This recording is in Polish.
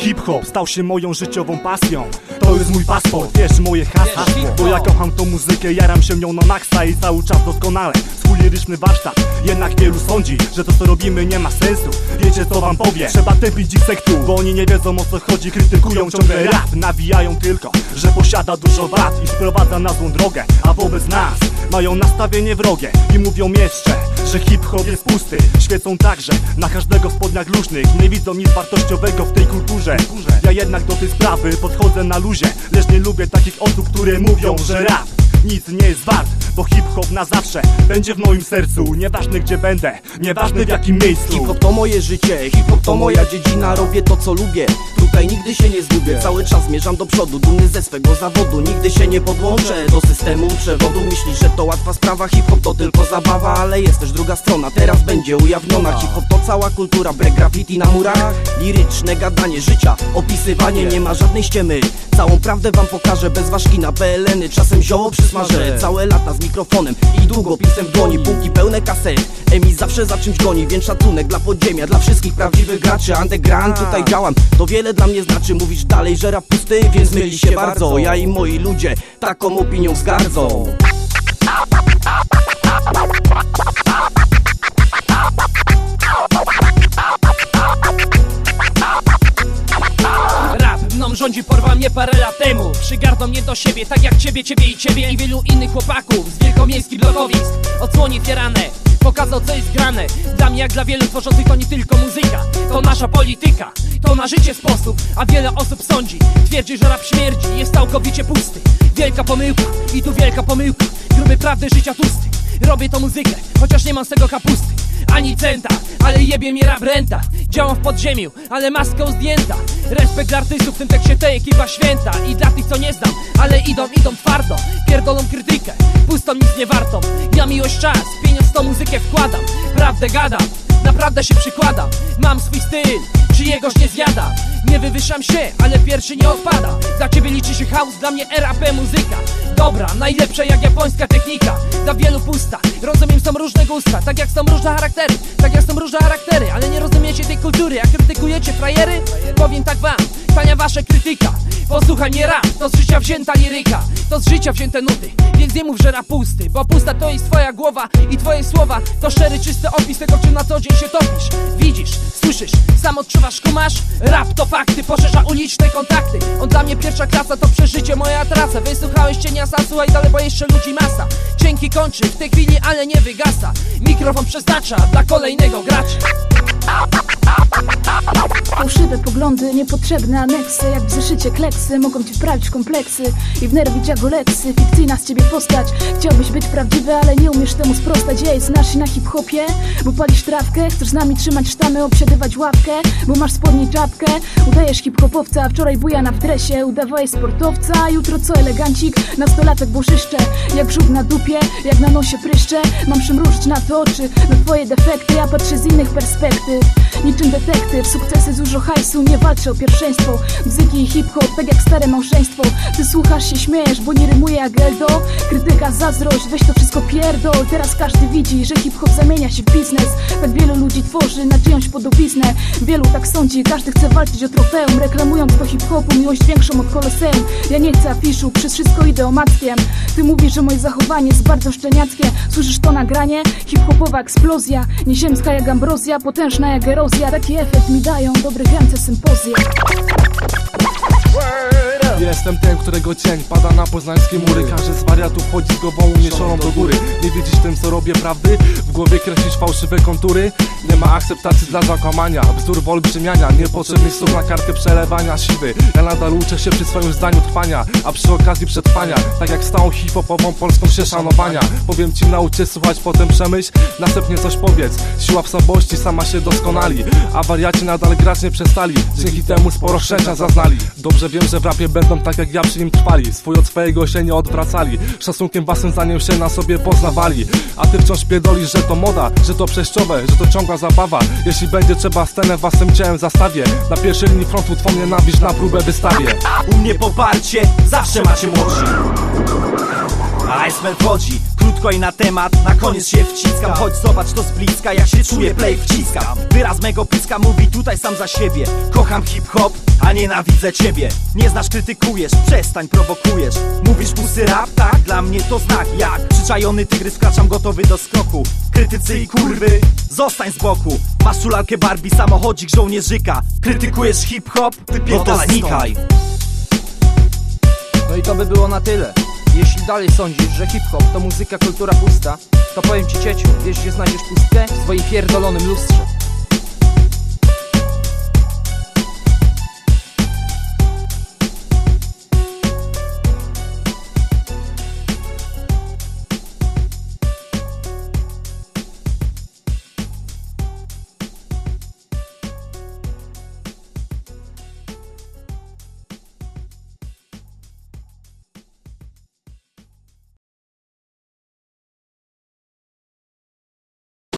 Hip-hop stał się moją życiową pasją To jest mój paszport, wiesz moje hasło. Bo ja kocham tą muzykę, jaram się nią na maksa I cały czas doskonale. Swój liryczny warsztat Jednak wielu sądzi, że to co robimy nie ma sensu. Wiecie co wam powiem, trzeba tępić ich sektu Bo oni nie wiedzą o co chodzi, krytykują ciągle rap Nawijają tylko, że posiada dużo wad I sprowadza na złą drogę, a wobec nas Mają nastawienie wrogie i mówią jeszcze że hip-hop jest pusty. Świecą także na każdego w spodniach luźnych. Nie widzą nic wartościowego w tej kulturze. Ja jednak do tej sprawy podchodzę na luzie Lecz nie lubię takich osób, które mówią, że rap nic nie jest wart Bo hip-hop na zawsze będzie w moim sercu. Nieważne gdzie będę, nieważne w jakim miejscu. Hip-hop to moje życie, hip-hop to moja dziedzina. Robię to co lubię, tutaj nigdy się nie zgubię. Cały czas zmierzam do przodu, dumny ze swego zawodu. Nigdy się nie podłączę do systemu przewodu. Myślisz, że to łatwa sprawa, hip-hop to tylko zabawa Ale jest też druga strona, teraz będzie ujawniona. Hip-hop to cała kultura, break graffiti na murach. Liryczne gadanie życia, opisywanie. Nie ma żadnej ściemy, całą prawdę wam pokażę Bez ważki na PLN-y, czasem zioło Całe lata z mikrofonem i długopisem w dłoni. Półki pełne kaset, Emi zawsze za czymś goni Więc szacunek dla podziemia, dla wszystkich prawdziwych graczy. Underground, tutaj działam, to wiele dla mnie znaczy. Mówisz dalej, że rap pusty, więc myli się bardzo. Ja i moi ludzie taką opinią zgardzą Przygardą mnie do siebie, tak jak ciebie, ciebie i ciebie I wielu innych chłopaków z wielkomiejskich blokowisk. Odsłoni tierane, pokazał co jest grane. Dla mnie jak dla wielu tworzących to nie tylko muzyka To nasza polityka, to na życie sposób A wiele osób sądzi, twierdzi, że rap śmierdzi Jest całkowicie pusty, wielka pomyłka I tu wielka pomyłka, gruby prawdy życia tłusty. Robię to muzykę, chociaż nie mam z tego kapusty Ani centa, ale jebie mnie rap renta. Działam w podziemiu, ale maską zdjęta. Respekt dla artystów, w tym tekście tej ekipa święta. I dla tych co nie znam, ale idą, idą twardo. Pierdolą krytykę, pustą nic nie wartą Ja miłość czas, pieniądz w tą muzykę wkładam. Prawdę gadam, naprawdę się przykładam. Mam swój styl, czyjegoś nie zjadam Nie wywyższam się, ale pierwszy nie odpada. Dla ciebie liczy się house, dla mnie RAP muzyka. Dobra, najlepsza jak japońska technika. Dla wielu pusta, rozumiem są różne gusta. Tak jak są różne charaktery, tak jak są różne charaktery. Ale nie rozumiecie tej kultury, a krytykujecie frajery? Powiem tak wam, tania wasza krytyka. Posłuchaj mnie rap, to z życia wzięta liryka. To z życia wzięte nuty, więc nie mów, że rap pusty Bo pusta to jest twoja głowa i twoje słowa. To szczery, czysty opis tego, czym na co dzień się topisz. Widzisz, słyszysz, sam odczuwasz, kumasz? Rap to fakty, poszerza uliczne kontakty. On dla mnie pierwsza klasa, to przeżycie, moja trasa. Wysłuchałeś cienia sam, słuchaj dalej, bo jeszcze ludzi masa. Dzięki kończy w tej chwili, ale nie wygasa. Mikrofon przeznacza dla kolejnego gracza Fałszywe poglądy, niepotrzebne aneksy. Jak w zeszycie kleksy, mogą ci wprawić kompleksy I wnerwić jak oleksy, fikcyjna z ciebie postać. Chciałbyś być prawdziwy, ale nie umiesz temu sprostać. Jej, znasz się na hip-hopie, bo palisz trawkę Chcesz z nami trzymać sztamy, obsiadywać łapkę? Bo masz spodnie czapkę, udajesz hip-hopowca. Wczoraj bujana w dresie, udawałeś sportowca. Jutro co elegancik, nastolatek błoszyszcze Jak brzuch na dupie, jak na nosie pryszcze. Mam przymrużyć na to oczy, na twoje defekty. Ja patrzę z innych perspektyw, niczym detektyw. Sukcesy z dużo hajsu, nie walczę o pierwszeństwo. Muzyki i hip-hop, tak jak stare małżeństwo. Ty słuchasz się, śmiejesz, bo nie rymuje jak Eldo Krytyka, zazdrość, weź to wszystko pierdol. Teraz każdy widzi, że hip-hop zamienia się w biznes. Tak wielu ludzi tworzy na czyjąś podobiznę. Wielu tak sądzi, każdy chce walczyć o trofeum. Reklamując do hip-hopu miłość większą od koloseum. Ja nie chcę afiszu, przez wszystko idę omackiem Ty mówisz, że moje zachowanie jest bardzo szczeniackie. Słyszysz to nagranie? Hip-hopowa eksplozja Nieziemska jak ambrozja, potężna jak erozja. Taki efekt mi dają dobre to sympozja. Jestem ten, którego cień pada na poznańskie mury. Każdy z wariatów chodzi z głową uniesioną do góry. Nie widzisz tym co robię prawdy? W głowie kreślisz fałszywe kontury? Nie ma akceptacji dla zakłamania. Bzdur wyolbrzymiania Niepotrzebnych słów na kartkę przelewania siwy. Ja nadal uczę się przy swoim zdaniu trwania A przy okazji przetrwania. Tak jak stałą hip-hopową polską się szanowania Powiem ci nauczę słuchać, potem przemyśl. Następnie coś powiedz. Siła w słabości sama się doskonali A wariaci nadal grać nie przestali. Dzięki temu sporo szczęścia zaznali. Dobrze wiem, że w rapie będą tak jak ja przy nim trwali. Swój od swojego się nie odwracali. Szacunkiem własnym zdaniem się na sobie poznawali. A ty wciąż pierdolisz, że to moda Że to przejściowe, że to ciągła zabawa. Jeśli będzie trzeba scenę własnym ciałem zastawię. Na pierwszej linii frontu twą nienawiść na próbę wystawię. U mnie poparcie zawsze macie młodzi. ASMR wchodzi, krótko i na temat. Na koniec się wciskam, chodź zobacz to z bliska Jak się czuję, play wciskam. Wyraz mego pyska mówi tutaj sam za siebie. Kocham hip-hop, a nienawidzę ciebie. Nie znasz, krytykujesz, przestań, prowokujesz. Mówisz pusy rap, tak? Dla mnie to znak. Jak przyczajony tygrys, wkraczam gotowy do skoku Krytycy i kurwy, zostań z boku. Masz czulalkę Barbie, samochodzik żołnierzyka. Krytykujesz hip-hop, no to znikaj. No i to by było na tyle. Jeśli dalej sądzisz, że hip-hop to muzyka, kultura pusta, to powiem ci cieciu, wiesz gdzie znajdziesz pustkę? W swoim pierdolonym lustrze.